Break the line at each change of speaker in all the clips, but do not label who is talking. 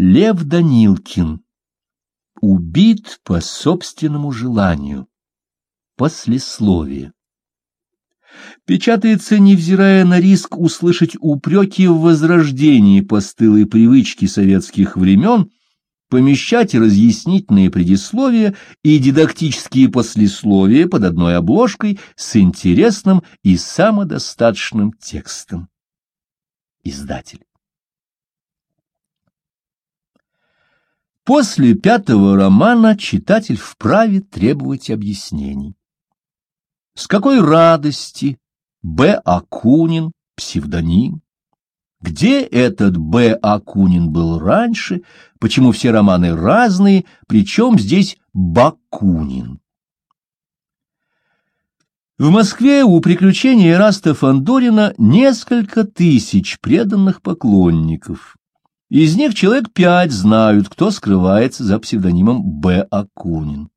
Лев Данилкин. Убит по собственному желанию. Послесловие. Печатается, невзирая на риск услышать упреки в возрождении постылой привычки советских времен, помещать разъяснительные предисловия и дидактические послесловия под одной обложкой с интересным и самодостаточным текстом. Издатель. После пятого романа читатель вправе требовать объяснений. С какой радости Б. Акунин, псевдоним? Где этот Б. Акунин был раньше, почему все романы разные, причем здесь Бакунин? В Москве у приключений Эраста Фандорина несколько тысяч преданных поклонников. Из них человек пять знают, кто скрывается за псевдонимом Б. Акунин.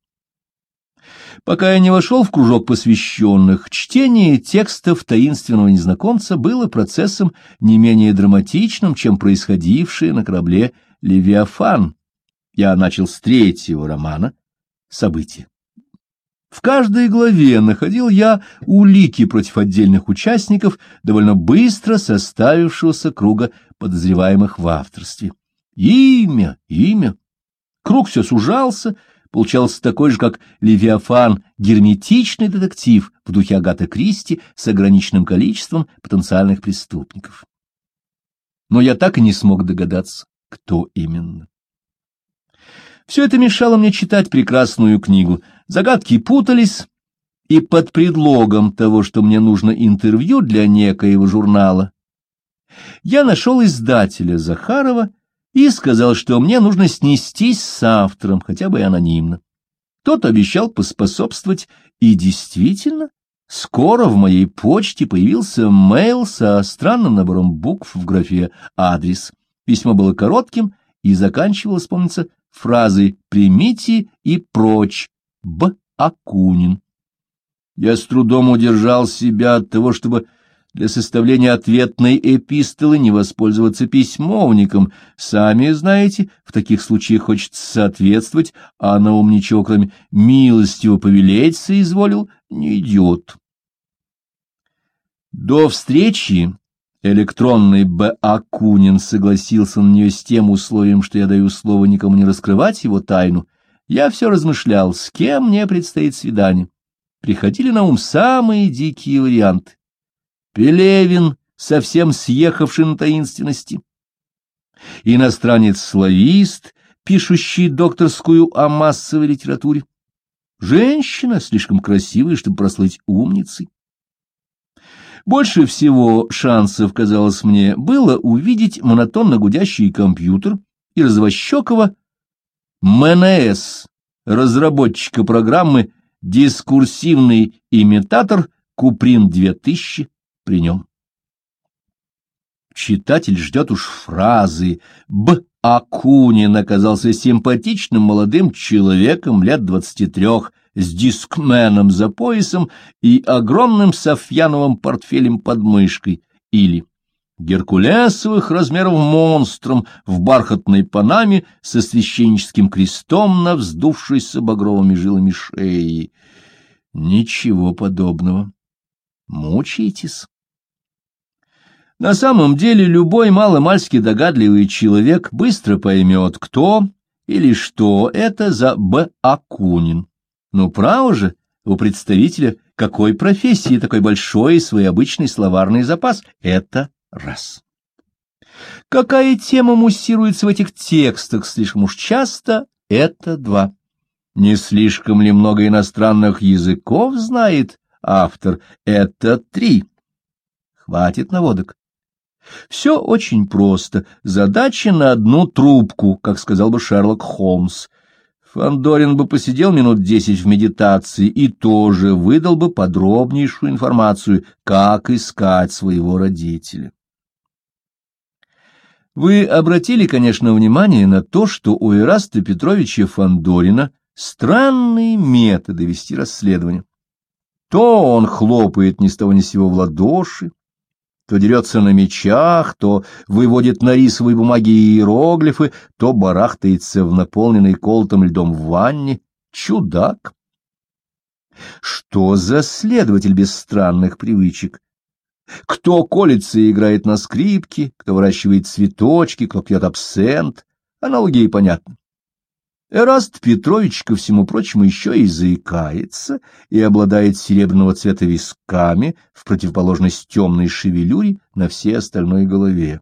Пока я не вошел в кружок посвященных, чтение текстов таинственного незнакомца было процессом не менее драматичным, чем происходившее на корабле «Левиафан». Я начал с третьего романа «События». В каждой главе находил я улики против отдельных участников довольно быстро составившегося круга подозреваемых в авторстве. Имя, имя. Круг все сужался, получался такой же, как Левиафан, герметичный детектив в духе Агаты Кристи с ограниченным количеством потенциальных преступников. Но я так и не смог догадаться, кто именно. Все это мешало мне читать прекрасную книгу. Загадки путались, и под предлогом того, что мне нужно интервью для некоего журнала, я нашел издателя Захарова и сказал, что мне нужно снестись с автором, хотя бы анонимно. Тот обещал поспособствовать, и действительно, скоро в моей почте появился мейл со странным набором букв в графе «Адрес». Письмо было коротким и заканчивалось, помнится, фразы «примите» и «прочь» Б. Акунин. Я с трудом удержал себя от того, чтобы для составления ответной эпистолы не воспользоваться письмовником. Сами знаете, в таких случаях хочется соответствовать, а на ум ничего, кроме милостиво повелеть соизволил, не идет. До встречи Электронный Б. Акунин согласился на нее с тем условием, что я даю слово никому не раскрывать его тайну. Я все размышлял, с кем мне предстоит свидание. Приходили на ум самые дикие варианты. Пелевин, совсем съехавший на таинственности. Иностранец-славист, пишущий докторскую о массовой литературе. Женщина, слишком красивая, чтобы прослыть умницей. Больше всего шансов, казалось мне, было увидеть монотонно гудящий компьютер и развощекого МНС, разработчика программы «Дискурсивный имитатор Куприн-2000» при нем. Читатель ждет уж фразы «Б. Акунин оказался симпатичным молодым человеком лет двадцати трех, с дискменом за поясом и огромным софьяновым портфелем под мышкой, или геркулесовых размеров монстром в бархатной панаме со священническим крестом на вздувшейся багровыми жилами шеи. Ничего подобного. Мучаетесь. На самом деле любой маломальски догадливый человек быстро поймет, кто или что это за Б. Акунин. Ну, право же, у представителя какой профессии такой большой и свой обычный словарный запас? Это раз. Какая тема муссируется в этих текстах слишком уж часто? Это два. Не слишком ли много иностранных языков знает автор? Это три. Хватит наводок. Все очень просто. Задача на одну трубку, как сказал бы Шерлок Холмс. Фандорин бы посидел минут десять в медитации и тоже выдал бы подробнейшую информацию, как искать своего родителя. Вы обратили, конечно, внимание на то, что у Ираста Петровича Фандорина странные методы вести расследование. То он хлопает ни с того ни с сего в ладоши, то дерется на мечах, то выводит на рисовой бумаге иероглифы, то барахтается в наполненной колотом льдом ванне. Чудак! Что за следователь без странных привычек? Кто колется и играет на скрипке, кто выращивает цветочки, кто пьет абсент, аналогии понятны. Эраст Петрович, ко всему прочему, еще и заикается и обладает серебряного цвета висками в противоположность темной шевелюре на всей остальной голове.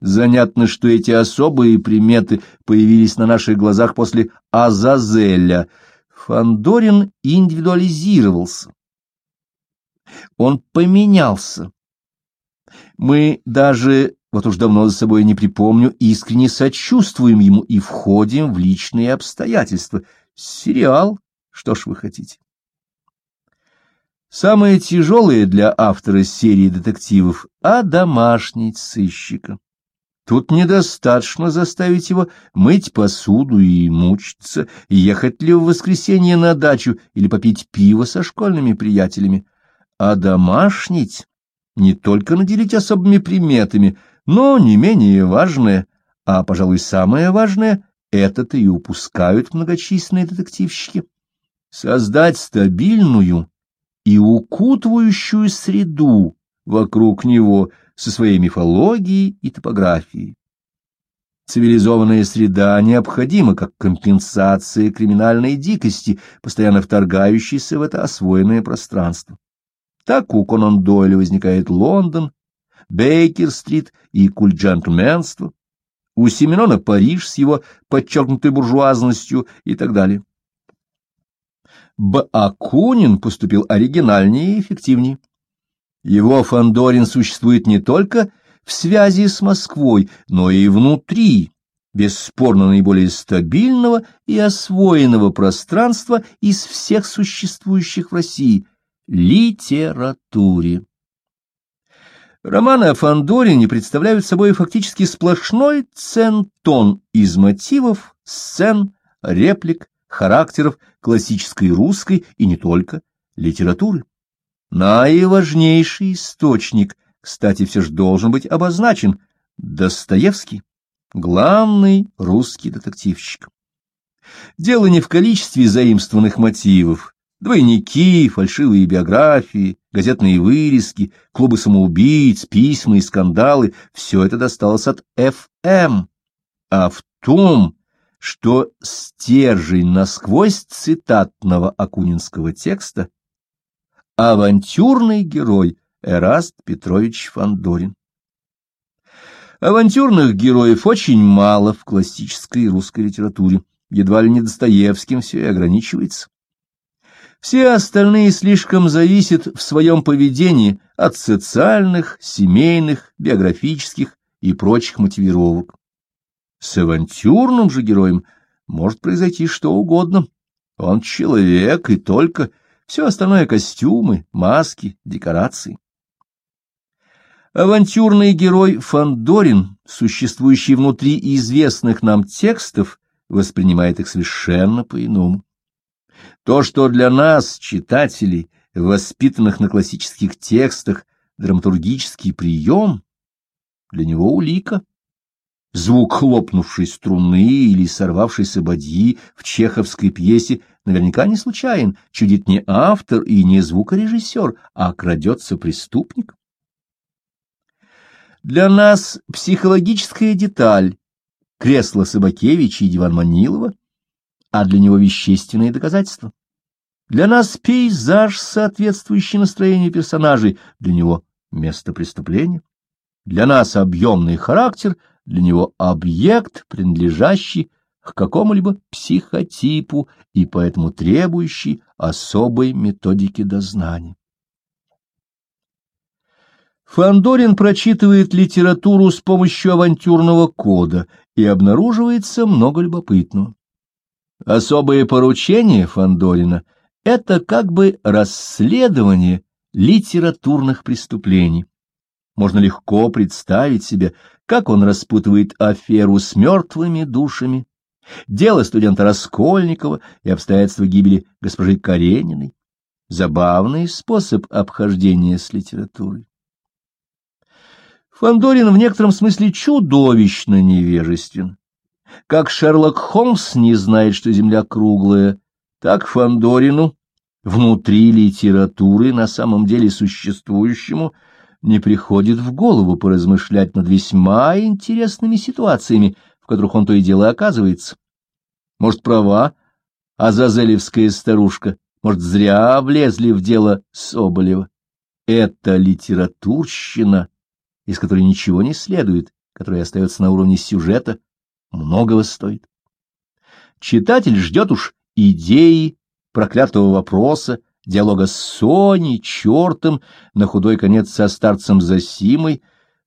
Занятно, что эти особые приметы появились на наших глазах после Азазеля. Фандорин индивидуализировался. Он поменялся. Мы даже вот уж давно за собой не припомню, искренне сочувствуем ему и входим в личные обстоятельства. Сериал, что ж вы хотите. Самое тяжелое для автора серии детективов — домашний сыщика. Тут недостаточно заставить его мыть посуду и мучиться, ехать ли в воскресенье на дачу или попить пиво со школьными приятелями. А домашнить не только наделить особыми приметами — но не менее важное, а, пожалуй, самое важное, это-то и упускают многочисленные детективщики. Создать стабильную и укутывающую среду вокруг него со своей мифологией и топографией. Цивилизованная среда необходима как компенсация криминальной дикости, постоянно вторгающейся в это освоенное пространство. Так у Конан Дойля возникает Лондон, Бейкер-стрит и культ-джентльменство, у Семенона Париж с его подчеркнутой буржуазностью и так далее. Б. Акунин поступил оригинальнее и эффективнее. Его Фандорин существует не только в связи с Москвой, но и внутри, бесспорно наиболее стабильного и освоенного пространства из всех существующих в России — литературе. Романы о Фандорине представляют собой фактически сплошной центон из мотивов, сцен, реплик, характеров классической русской и не только литературы. Наиважнейший источник, кстати, все же должен быть обозначен, Достоевский, главный русский детективщик. Дело не в количестве заимствованных мотивов, Двойники, фальшивые биографии, газетные вырезки, клубы самоубийц, письма и скандалы — все это досталось от ФМ. А в том, что стержень насквозь цитатного акунинского текста — авантюрный герой Эраст Петрович Фандорин. Авантюрных героев очень мало в классической русской литературе, едва ли не Достоевским все и ограничивается. Все остальные слишком зависят в своем поведении от социальных, семейных, биографических и прочих мотивировок. С авантюрным же героем может произойти что угодно. Он человек и только, все остальное — костюмы, маски, декорации. Авантюрный герой Фандорин, существующий внутри известных нам текстов, воспринимает их совершенно по-иному. То, что для нас, читателей, воспитанных на классических текстах, драматургический прием, для него улика. Звук хлопнувшей струны или сорвавшейся бадьи в чеховской пьесе наверняка не случайен, чудит не автор и не звукорежиссер, а крадется преступник. Для нас психологическая деталь — кресло Собакевича и диван Манилова а для него вещественные доказательства. Для нас пейзаж, соответствующий настроению персонажей, для него место преступления. Для нас объемный характер, для него объект, принадлежащий к какому-либо психотипу и поэтому требующий особой методики дознания. Фандорин прочитывает литературу с помощью авантюрного кода, и обнаруживается много любопытного. Особое поручение Фандорина — это как бы расследование литературных преступлений. Можно легко представить себе, как он распутывает аферу с мертвыми душами, дело студента Раскольникова и обстоятельства гибели госпожи Карениной. Забавный способ обхождения с литературой. Фандорин в некотором смысле чудовищно невежествен. Как Шерлок Холмс не знает, что Земля круглая, так Фандорину внутри литературы, на самом деле существующему, не приходит в голову поразмышлять над весьма интересными ситуациями, в которых он то и дело оказывается. Может, права Азазелевская старушка, может, зря влезли в дело Соболева. Это литературщина, из которой ничего не следует, которая остается на уровне сюжета, многого стоит. Читатель ждет уж идеи, проклятого вопроса, диалога с Соней, чертом, на худой конец со старцем Засимой,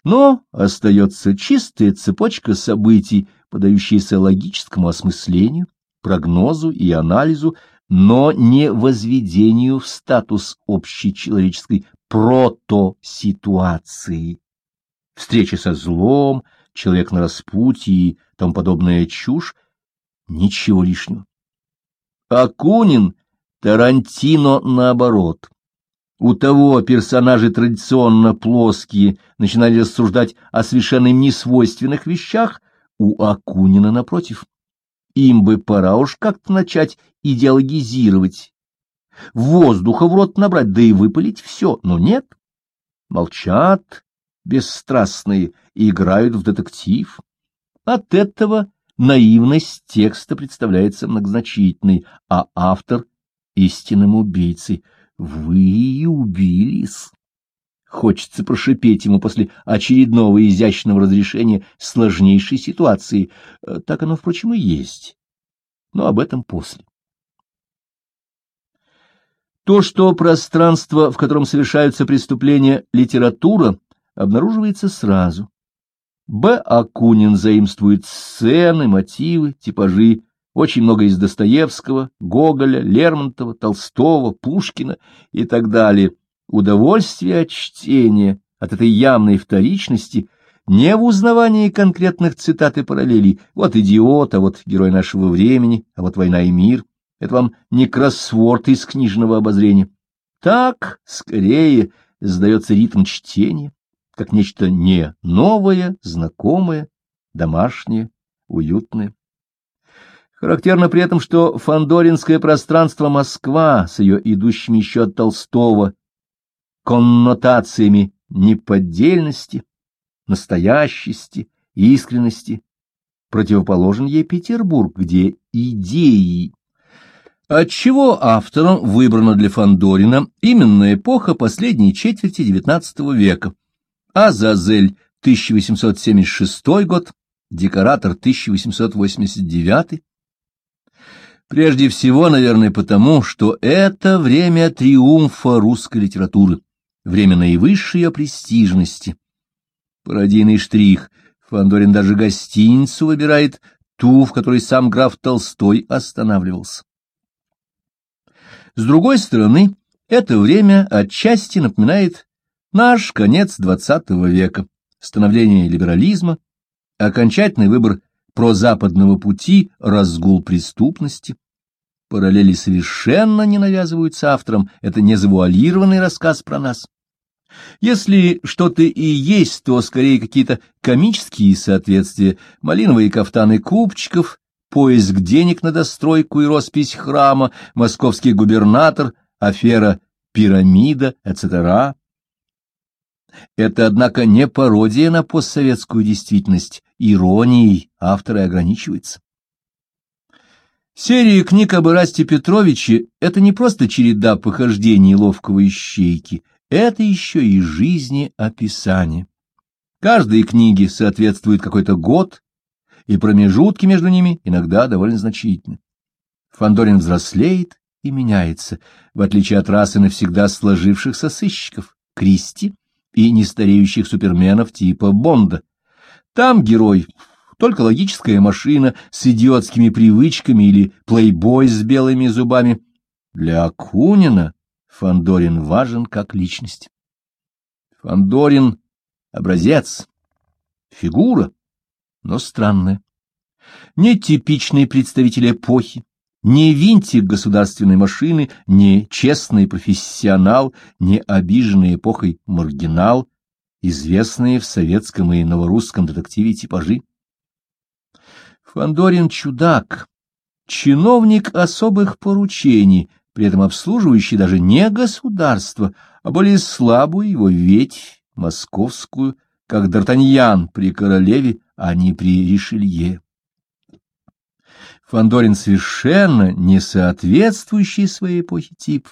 но остается чистая цепочка событий, подающаяся логическому осмыслению, прогнозу и анализу, но не возведению в статус общечеловеческой протоситуации. Встреча со злом, человек на распутье и тому подобная чушь — ничего лишнего. Акунин, Тарантино наоборот. У того персонажи традиционно плоские начинали рассуждать о совершенно несвойственных вещах, у Акунина, напротив. Им бы пора уж как-то начать идеологизировать, воздуха в рот набрать, да и выпалить все, но нет. Молчат, бесстрастные, и играют в детектив. От этого наивность текста представляется многозначительной, а автор — истинным убийцей. Вы убились. Хочется прошипеть ему после очередного изящного разрешения сложнейшей ситуации. Э, так оно, впрочем, и есть. Но об этом после. То, что пространство, в котором совершаются преступления, литература, обнаруживается сразу. Б. Акунин заимствует сцены, мотивы, типажи, очень много из Достоевского, Гоголя, Лермонтова, Толстого, Пушкина и так далее. Удовольствие от чтения, от этой явной вторичности, не в узнавании конкретных цитат и параллелей. Вот идиот, а вот герой нашего времени, а вот война и мир. Это вам не кроссворд из книжного обозрения. Так, скорее, сдается ритм чтения как нечто не новое, знакомое, домашнее, уютное. Характерно при этом, что фандоринское пространство Москва с ее идущими еще от Толстого коннотациями неподдельности, настоящести, искренности, противоположен ей Петербург, где идеи. Отчего автором выбрана для Фандорина именно эпоха последней четверти XIX века, Азазель, 1876 год, декоратор, 1889. Прежде всего, наверное, потому, что это время триумфа русской литературы, время наивысшей престижности. Пародийный штрих. Фандорин даже гостиницу выбирает, ту, в которой сам граф Толстой останавливался. С другой стороны, это время отчасти напоминает Наш конец XX века, становление либерализма, окончательный выбор прозападного пути, разгул преступности. Параллели совершенно не навязываются авторам, это не завуалированный рассказ про нас. Если что-то и есть, то скорее какие-то комические соответствия, малиновые кафтаны купчиков, поиск денег на достройку и роспись храма, московский губернатор, афера пирамида, etc. Это, однако, не пародия на постсоветскую действительность, иронией автор и ограничивается. Серия книг об Ирасте Петровиче — это не просто череда похождений ловкого ищейки, это еще и жизнеописание. Каждой книге соответствует какой-то год, и промежутки между ними иногда довольно значительны. Фандорин взрослеет и меняется, в отличие от расы навсегда сложившихся сыщиков. Кристи и нестареющих суперменов типа Бонда. Там герой только логическая машина с идиотскими привычками или плейбой с белыми зубами. Для Акунина Фандорин важен как личность. Фандорин — образец, фигура, но странная. Нетипичный представитель эпохи, не винтик государственной машины, не честный профессионал, не обиженный эпохой маргинал, известные в советском и новорусском детективе типажи. Фандорин чудак, чиновник особых поручений, при этом обслуживающий даже не государство, а более слабую его ветвь, московскую, как Д'Артаньян при королеве, а не при Ришелье. Фандорин совершенно не соответствующий своей эпохе тип.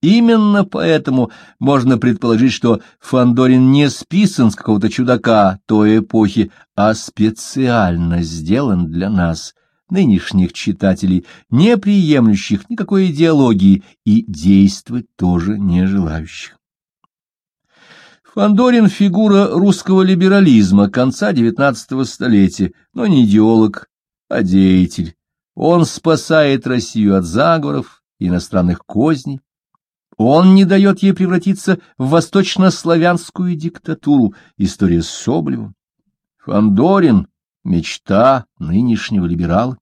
Именно поэтому можно предположить, что Фандорин не списан с какого-то чудака той эпохи, а специально сделан для нас, нынешних читателей, не приемлющих никакой идеологии и действовать тоже не желающих. Фандорин — фигура русского либерализма конца XIX столетия, но не идеолог, а деятель. Он спасает Россию от заговоров иностранных козней. Он не дает ей превратиться в восточнославянскую диктатуру. История с Соболевым. Фандорин — мечта нынешнего либерала.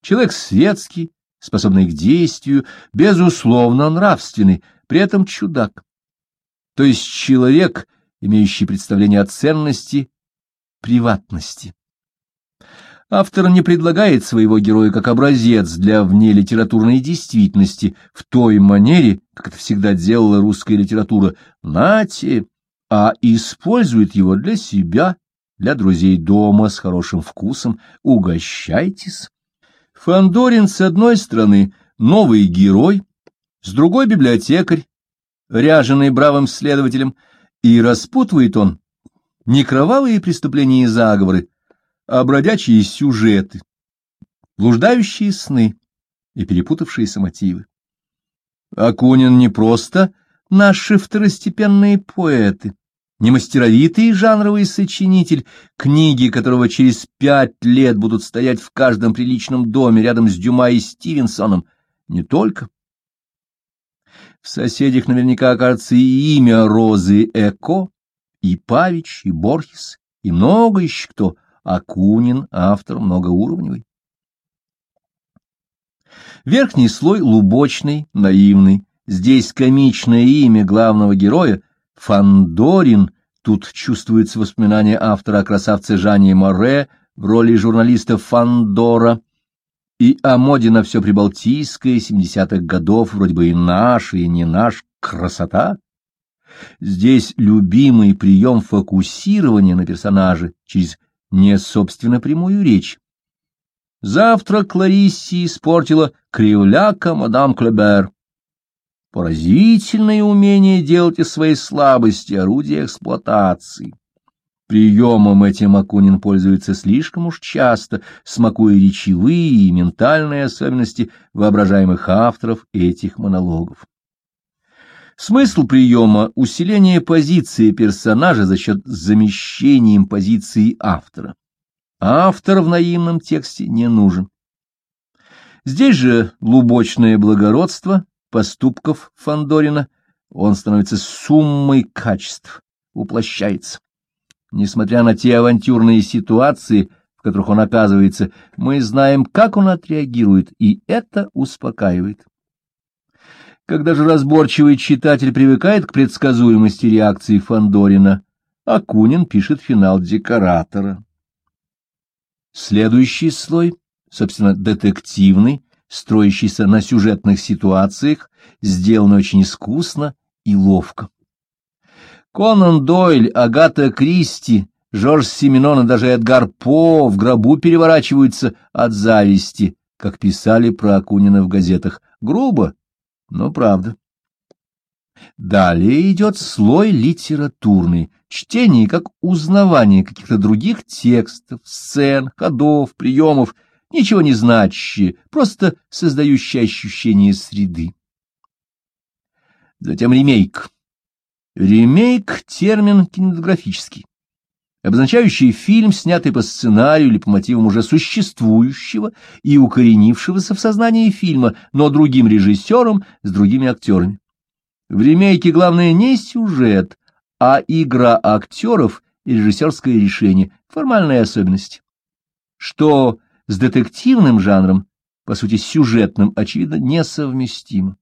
Человек светский, способный к действию, безусловно нравственный, при этом чудак. То есть человек, имеющий представление о ценности приватности. Автор не предлагает своего героя как образец для внелитературной действительности в той манере, как это всегда делала русская литература, нате, а использует его для себя, для друзей дома с хорошим вкусом, угощайтесь. Фандорин с одной стороны, новый герой, с другой библиотекарь, ряженый бравым следователем, и распутывает он не кровавые преступления и заговоры, а бродячие сюжеты, блуждающие сны и перепутавшиеся мотивы. Акунин не просто наши второстепенные поэты, не мастеровитый жанровый сочинитель, книги которого через пять лет будут стоять в каждом приличном доме рядом с Дюма и Стивенсоном, не только. В соседях наверняка окажется и имя Розы Эко, и Павич, и Борхес, и много еще кто, Акунин — автор многоуровневый. Верхний слой лубочный, наивный. Здесь комичное имя главного героя — Фандорин. Тут чувствуется воспоминание автора о красавце Жане Море в роли журналиста Фандора и о моде на все прибалтийское 70-х годов, вроде бы и наш, и не наш, красота. Здесь любимый прием фокусирования на персонаже через не собственно прямую речь. Завтра Кларисси испортила кривляка мадам Клебер. Поразительное умение делать из своей слабости орудие эксплуатации. Приемом этим Акунин пользуется слишком уж часто, смакуя речевые и ментальные особенности воображаемых авторов этих монологов. Смысл приема — усиление позиции персонажа за счет замещения позиции автора. Автор в наивном тексте не нужен. Здесь же лубочное благородство поступков Фандорина, он становится суммой качеств, уплощается. Несмотря на те авантюрные ситуации, в которых он оказывается, мы знаем, как он отреагирует, и это успокаивает. Когда же разборчивый читатель привыкает к предсказуемости реакции Фандорина, Акунин пишет финал декоратора. Следующий слой, собственно, детективный, строящийся на сюжетных ситуациях, сделан очень искусно и ловко. Конан Дойль, Агата Кристи, Жорж Семенон и даже Эдгар По в гробу переворачиваются от зависти, как писали про Акунина в газетах. Грубо, но правда. Далее идет слой литературный, чтение как узнавание каких-то других текстов, сцен, ходов, приемов, ничего не значащие, просто создающие ощущение среды. Затем ремейк. Ремейк — термин кинематографический обозначающий фильм, снятый по сценарию или по мотивам уже существующего и укоренившегося в сознании фильма, но другим режиссером с другими актерами. В ремейке главное не сюжет, а игра актеров и режиссерское решение, формальная особенность. Что с детективным жанром, по сути сюжетным, очевидно, несовместимо.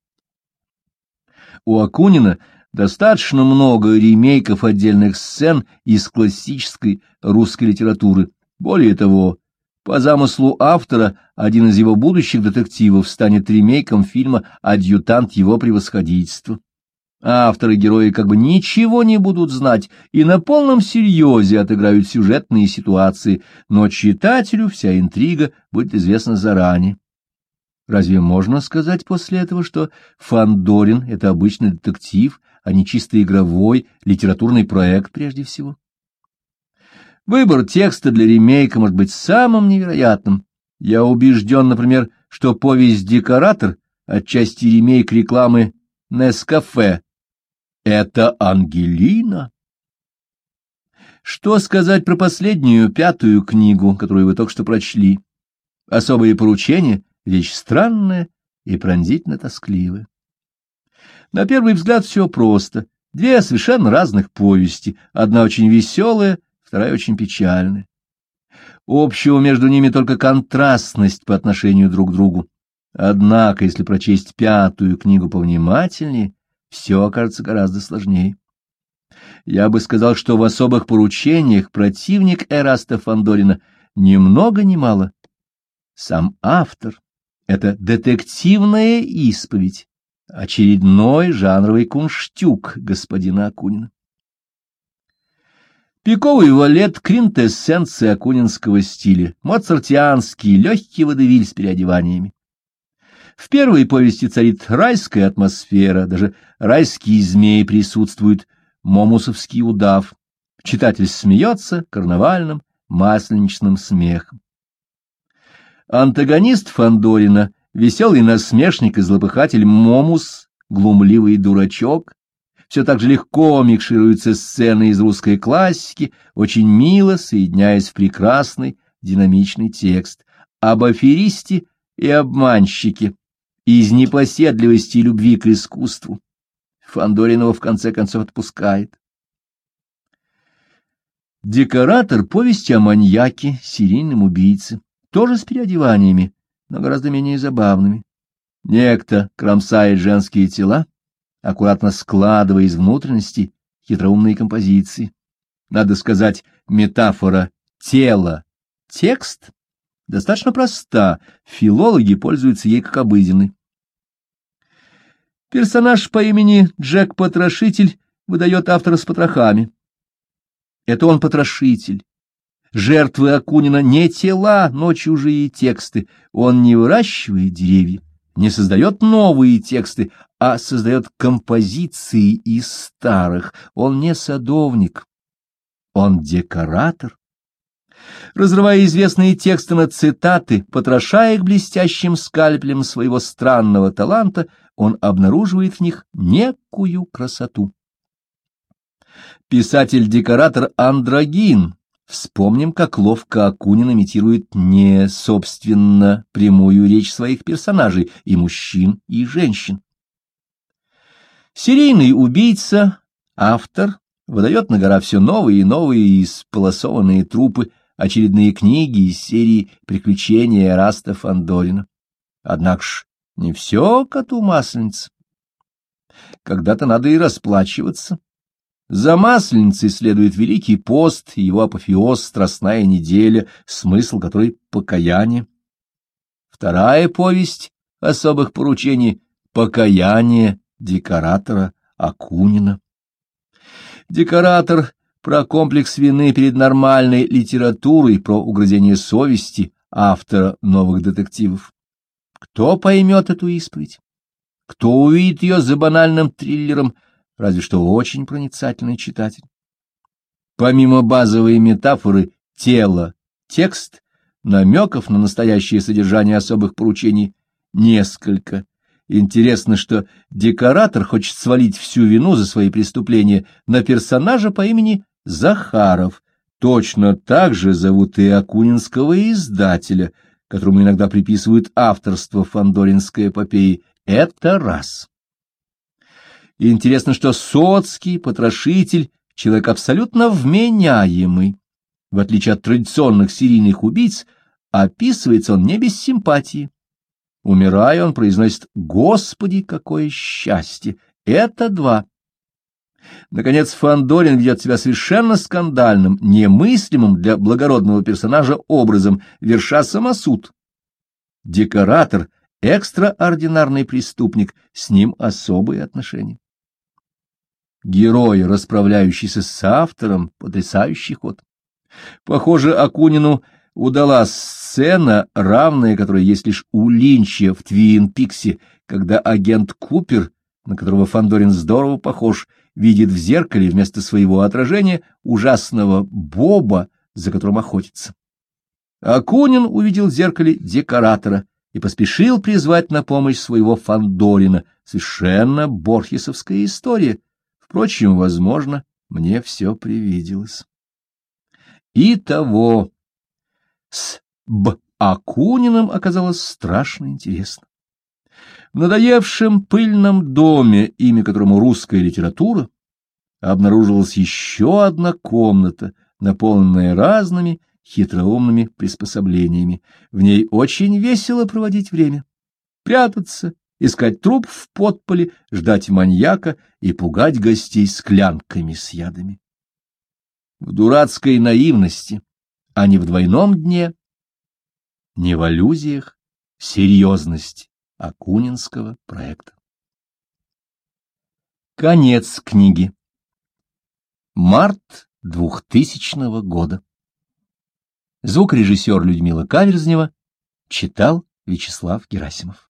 У Акунина достаточно много ремейков отдельных сцен из классической русской литературы. Более того, по замыслу автора, один из его будущих детективов станет ремейком фильма «Адъютант его превосходительства». Авторы герои как бы ничего не будут знать и на полном серьезе отыграют сюжетные ситуации, но читателю вся интрига будет известна заранее. Разве можно сказать после этого, что Фандорин — это обычный детектив, а не чисто игровой, литературный проект прежде всего? Выбор текста для ремейка может быть самым невероятным. Я убежден, например, что повесть «Декоратор» отчасти ремейк рекламы «Нескафе». Это Ангелина. Что сказать про последнюю, пятую книгу, которую вы только что прочли? Особые поручения — вещь странная и пронзительно тоскливая. На первый взгляд все просто. Две совершенно разных повести, одна очень веселая, вторая очень печальная. Общего между ними только контрастность по отношению друг к другу. Однако, если прочесть пятую книгу повнимательнее, все окажется гораздо сложнее. Я бы сказал, что в особых поручениях противник Эраста Фандорина ни много ни мало. Сам автор — это детективная исповедь, очередной жанровый кунштюк господина Акунина. Пиковый валет — квинтэссенция акунинского стиля, моцартианский, легкий водевиль с переодеваниями. В первой повести царит райская атмосфера, даже райские змеи присутствуют, момусовский удав. Читатель смеется карнавальным, масленичным смехом. Антагонист Фандорина веселый насмешник и злопыхатель Момус, глумливый дурачок, все так же легко микшируются сцены из русской классики, очень мило соединяясь в прекрасный динамичный текст об аферисте и обманщике, из непоседливости и любви к искусству. Фандоринова в конце концов отпускает. Декоратор повести о маньяке, серийном убийце, тоже с переодеваниями, но гораздо менее забавными. Некто кромсает женские тела, аккуратно складывая из внутренности хитроумные композиции. Надо сказать, метафора «тело» — текст достаточно проста, филологи пользуются ей как обыденной. Персонаж по имени Джек Потрошитель выдает автора с потрохами. Это он потрошитель. Жертвы Акунина не тела, но чужие тексты. Он не выращивает деревья, не создает новые тексты, а создает композиции из старых. Он не садовник, он декоратор. Разрывая известные тексты на цитаты, потрошая их блестящим скальпелем своего странного таланта, он обнаруживает в них некую красоту. Писатель-декоратор Андрогин. Вспомним, как ловко Акунин имитирует не, собственно, прямую речь своих персонажей, и мужчин, и женщин. Серийный убийца, автор, выдает на гора все новые и новые исполосованные трупы, очередные книги из серии «Приключения Эраста Фандорина». Однако ж не все коту масленица. Когда-то надо и расплачиваться. За масленицей следует Великий пост его апофеоз «Страстная неделя», смысл которой — покаяние. Вторая повесть особых поручений — покаяние декоратора Акунина. Декоратор про комплекс вины перед нормальной литературой, про угрызение совести автора новых детективов. Кто поймет эту исповедь? Кто увидит ее за банальным триллером, разве что очень проницательный читатель? Помимо базовой метафоры «тело», «текст», намеков на настоящее содержание особых поручений несколько. Интересно, что декоратор хочет свалить всю вину за свои преступления на персонажа по имени Захаров. Точно так же зовут и акунинского издателя, которому иногда приписывают авторство фандоринской эпопеи. Это раз. И интересно, что Соцкий, потрошитель, человек абсолютно вменяемый. В отличие от традиционных серийных убийц, описывается он не без симпатии. Умирая, он произносит «Господи, какое счастье!» Это два. Наконец, Фандорин ведет себя совершенно скандальным, немыслимым для благородного персонажа образом, верша самосуд. Декоратор, экстраординарный преступник, с ним особые отношения. Герой, расправляющийся с автором, потрясающий ход. Похоже, Акунину удалась сцена, равная которой есть лишь у Линча в Твин Пиксе, когда агент Купер, на которого Фандорин здорово похож, видит в зеркале вместо своего отражения ужасного Боба, за которым охотится. Акунин увидел в зеркале декоратора и поспешил призвать на помощь своего Фандорина. Совершенно борхесовская история. Впрочем, возможно, мне все привиделось. И того с Б. Акуниным оказалось страшно интересно. В надоевшем пыльном доме, имя которому русская литература, обнаружилась еще одна комната, наполненная разными хитроумными приспособлениями. В ней очень весело проводить время, прятаться, искать труп в подполе, ждать маньяка и пугать гостей склянками с ядами. В дурацкой наивности, а не в двойном дне, не в аллюзиях, серьезность. Акунинского проекта. Конец книги. Март 2000 года. Звукорежиссер Людмила Каверзнева читал Вячеслав Герасимов.